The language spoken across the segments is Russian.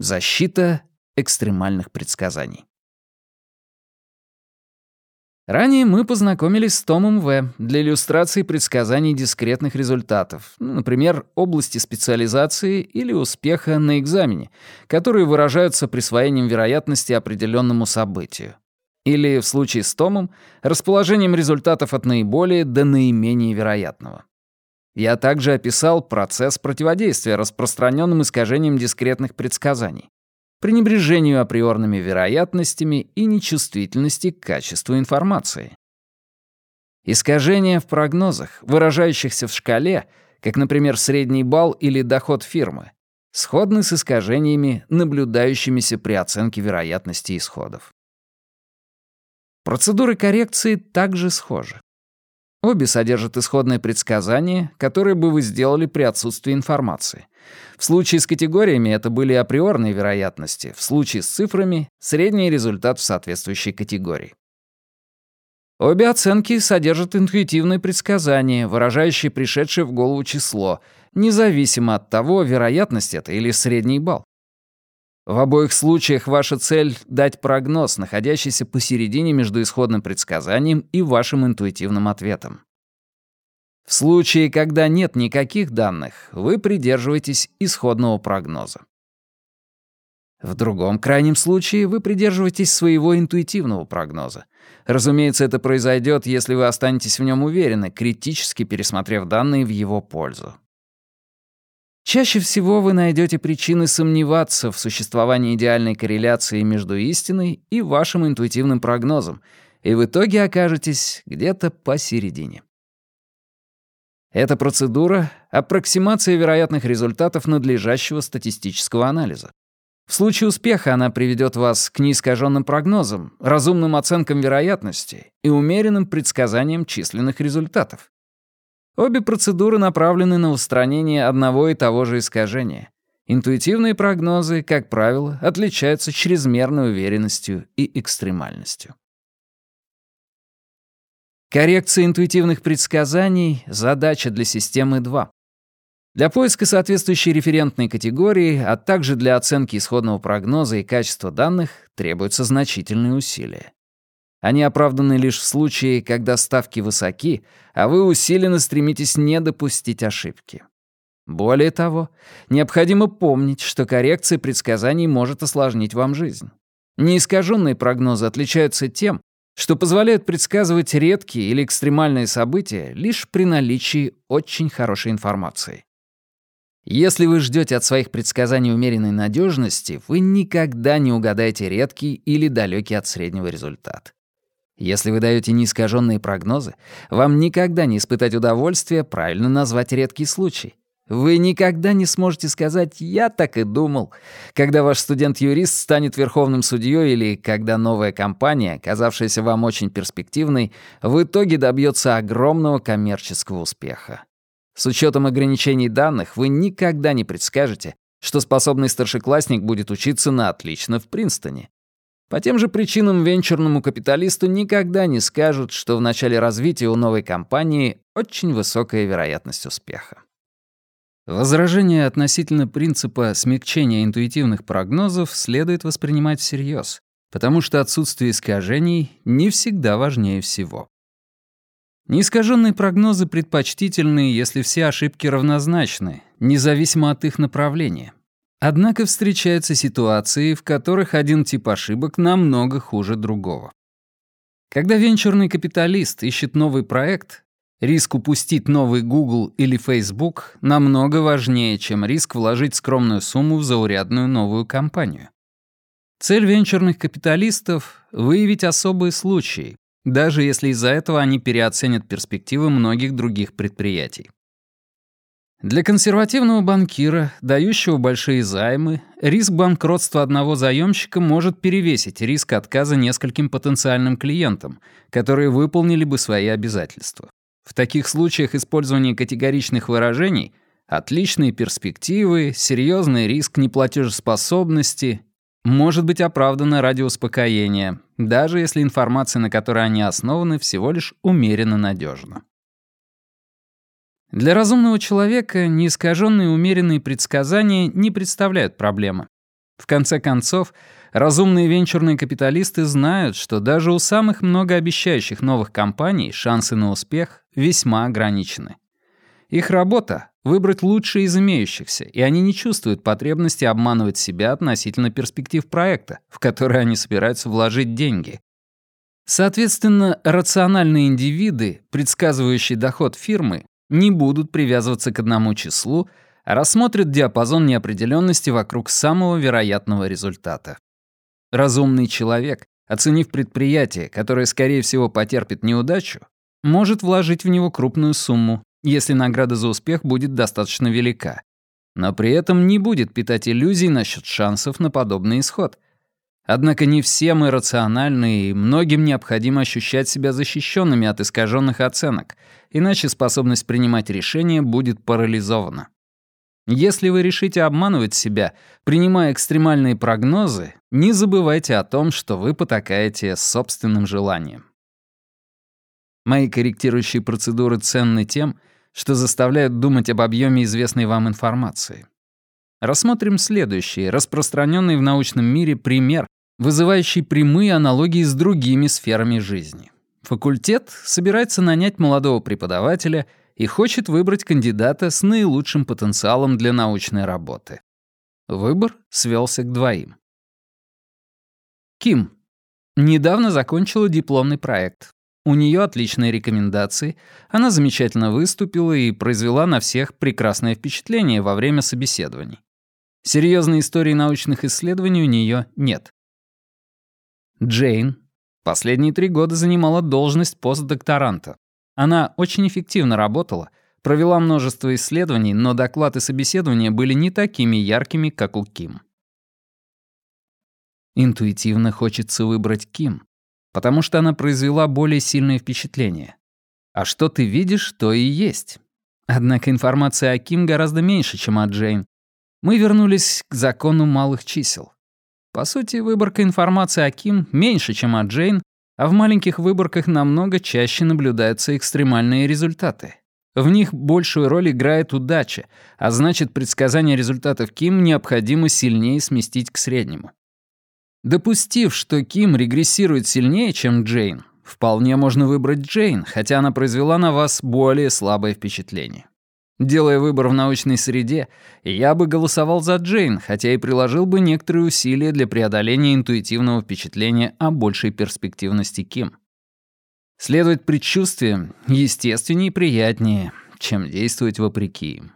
Защита экстремальных предсказаний. Ранее мы познакомились с Томом В. для иллюстрации предсказаний дискретных результатов, ну, например, области специализации или успеха на экзамене, которые выражаются присвоением вероятности определенному событию. Или, в случае с Томом, расположением результатов от наиболее до наименее вероятного. Я также описал процесс противодействия распространенным искажениям дискретных предсказаний, пренебрежению априорными вероятностями и нечувствительности к качеству информации. Искажения в прогнозах, выражающихся в шкале, как, например, средний балл или доход фирмы, сходны с искажениями, наблюдающимися при оценке вероятности исходов. Процедуры коррекции также схожи. Обе содержат исходное предсказание, которое бы вы сделали при отсутствии информации. В случае с категориями это были априорные вероятности, в случае с цифрами — средний результат в соответствующей категории. Обе оценки содержат интуитивное предсказание, выражающее пришедшее в голову число, независимо от того, вероятность это или средний балл. В обоих случаях ваша цель — дать прогноз, находящийся посередине между исходным предсказанием и вашим интуитивным ответом. В случае, когда нет никаких данных, вы придерживаетесь исходного прогноза. В другом крайнем случае вы придерживаетесь своего интуитивного прогноза. Разумеется, это произойдет, если вы останетесь в нем уверены, критически пересмотрев данные в его пользу. Чаще всего вы найдете причины сомневаться в существовании идеальной корреляции между истиной и вашим интуитивным прогнозом, и в итоге окажетесь где-то посередине. Эта процедура — аппроксимация вероятных результатов надлежащего статистического анализа. В случае успеха она приведет вас к неискаженным прогнозам, разумным оценкам вероятности и умеренным предсказаниям численных результатов. Обе процедуры направлены на устранение одного и того же искажения. Интуитивные прогнозы, как правило, отличаются чрезмерной уверенностью и экстремальностью. Коррекция интуитивных предсказаний — задача для системы 2. Для поиска соответствующей референтной категории, а также для оценки исходного прогноза и качества данных требуются значительные усилия. Они оправданы лишь в случае, когда ставки высоки, а вы усиленно стремитесь не допустить ошибки. Более того, необходимо помнить, что коррекция предсказаний может осложнить вам жизнь. Неискаженные прогнозы отличаются тем, что позволяют предсказывать редкие или экстремальные события лишь при наличии очень хорошей информации. Если вы ждете от своих предсказаний умеренной надежности, вы никогда не угадаете редкий или далекий от среднего результат. Если вы даете неискаженные прогнозы, вам никогда не испытать удовольствия правильно назвать редкий случай. Вы никогда не сможете сказать «я так и думал», когда ваш студент-юрист станет верховным судьей или когда новая компания, казавшаяся вам очень перспективной, в итоге добьется огромного коммерческого успеха. С учетом ограничений данных вы никогда не предскажете, что способный старшеклассник будет учиться на отлично в Принстоне. По тем же причинам венчурному капиталисту никогда не скажут, что в начале развития у новой компании очень высокая вероятность успеха. Возражение относительно принципа смягчения интуитивных прогнозов следует воспринимать всерьез, потому что отсутствие искажений не всегда важнее всего. Неискаженные прогнозы предпочтительны, если все ошибки равнозначны, независимо от их направления. Однако встречаются ситуации, в которых один тип ошибок намного хуже другого. Когда венчурный капиталист ищет новый проект, риск упустить новый Google или Facebook намного важнее, чем риск вложить скромную сумму в заурядную новую компанию. Цель венчурных капиталистов — выявить особые случаи, даже если из-за этого они переоценят перспективы многих других предприятий. Для консервативного банкира, дающего большие займы, риск банкротства одного заемщика может перевесить риск отказа нескольким потенциальным клиентам, которые выполнили бы свои обязательства. В таких случаях использование категоричных выражений «отличные перспективы», «серьезный риск неплатежеспособности» может быть оправдано ради успокоения, даже если информация, на которой они основаны, всего лишь умеренно надежна. Для разумного человека неискаженные умеренные предсказания не представляют проблемы. В конце концов, разумные венчурные капиталисты знают, что даже у самых многообещающих новых компаний шансы на успех весьма ограничены. Их работа — выбрать лучшие из имеющихся, и они не чувствуют потребности обманывать себя относительно перспектив проекта, в который они собираются вложить деньги. Соответственно, рациональные индивиды, предсказывающие доход фирмы, не будут привязываться к одному числу, а рассмотрят диапазон неопределенности вокруг самого вероятного результата. Разумный человек, оценив предприятие, которое, скорее всего, потерпит неудачу, может вложить в него крупную сумму, если награда за успех будет достаточно велика, но при этом не будет питать иллюзий насчет шансов на подобный исход. Однако не все мы рациональны, и многим необходимо ощущать себя защищенными от искаженных оценок, иначе способность принимать решения будет парализована. Если вы решите обманывать себя, принимая экстремальные прогнозы, не забывайте о том, что вы потакаете собственным желанием. Мои корректирующие процедуры ценны тем, что заставляют думать об объеме известной вам информации. Рассмотрим следующий, распространенный в научном мире пример, вызывающий прямые аналогии с другими сферами жизни. Факультет собирается нанять молодого преподавателя и хочет выбрать кандидата с наилучшим потенциалом для научной работы. Выбор свелся к двоим. Ким недавно закончила дипломный проект. У нее отличные рекомендации, она замечательно выступила и произвела на всех прекрасное впечатление во время собеседований. Серьезной истории научных исследований у нее нет. Джейн последние три года занимала должность постдокторанта. Она очень эффективно работала, провела множество исследований, но доклады собеседования были не такими яркими, как у Ким. Интуитивно хочется выбрать Ким, потому что она произвела более сильное впечатление. А что ты видишь, то и есть. Однако информация о Ким гораздо меньше, чем о Джейн. Мы вернулись к закону малых чисел. По сути, выборка информации о Ким меньше, чем о Джейн, а в маленьких выборках намного чаще наблюдаются экстремальные результаты. В них большую роль играет удача, а значит, предсказание результатов Ким необходимо сильнее сместить к среднему. Допустив, что Ким регрессирует сильнее, чем Джейн, вполне можно выбрать Джейн, хотя она произвела на вас более слабое впечатление. Делая выбор в научной среде, я бы голосовал за Джейн, хотя и приложил бы некоторые усилия для преодоления интуитивного впечатления о большей перспективности Ким. Следовать предчувствиям естественнее и приятнее, чем действовать вопреки им.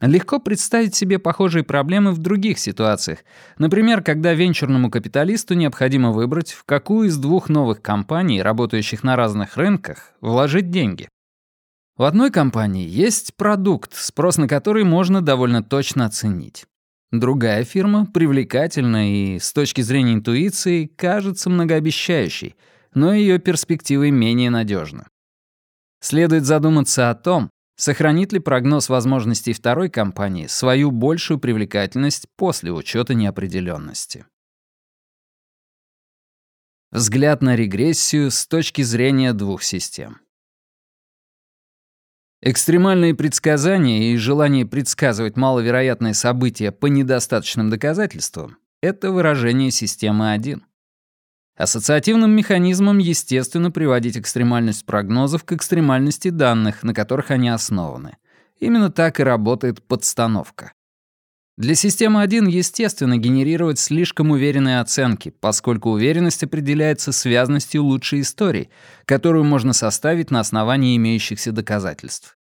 Легко представить себе похожие проблемы в других ситуациях. Например, когда венчурному капиталисту необходимо выбрать, в какую из двух новых компаний, работающих на разных рынках, вложить деньги. В одной компании есть продукт, спрос на который можно довольно точно оценить. Другая фирма привлекательна и, с точки зрения интуиции, кажется многообещающей, но ее перспективы менее надежны. Следует задуматься о том, Сохранит ли прогноз возможностей второй компании свою большую привлекательность после учета неопределенности? Взгляд на регрессию с точки зрения двух систем. Экстремальные предсказания и желание предсказывать маловероятные события по недостаточным доказательствам — это выражение системы 1. Ассоциативным механизмом естественно приводить экстремальность прогнозов к экстремальности данных, на которых они основаны. Именно так и работает подстановка. Для системы 1 естественно генерировать слишком уверенные оценки, поскольку уверенность определяется связностью лучшей истории, которую можно составить на основании имеющихся доказательств.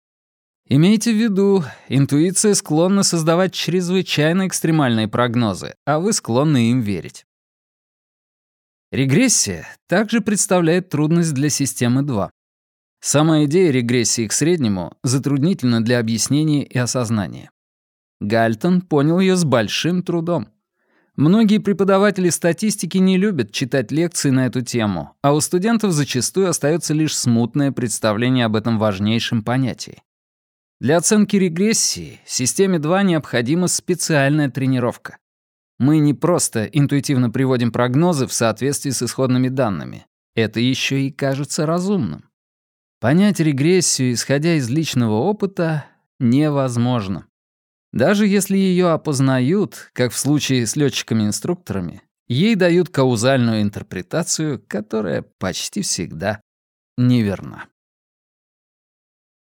Имейте в виду, интуиция склонна создавать чрезвычайно экстремальные прогнозы, а вы склонны им верить. Регрессия также представляет трудность для системы 2. Сама идея регрессии к среднему затруднительна для объяснения и осознания. Гальтон понял ее с большим трудом. Многие преподаватели статистики не любят читать лекции на эту тему, а у студентов зачастую остается лишь смутное представление об этом важнейшем понятии. Для оценки регрессии системе 2 необходима специальная тренировка. Мы не просто интуитивно приводим прогнозы в соответствии с исходными данными. Это еще и кажется разумным. Понять регрессию, исходя из личного опыта, невозможно. Даже если ее опознают, как в случае с летчиками-инструкторами, ей дают каузальную интерпретацию, которая почти всегда неверна.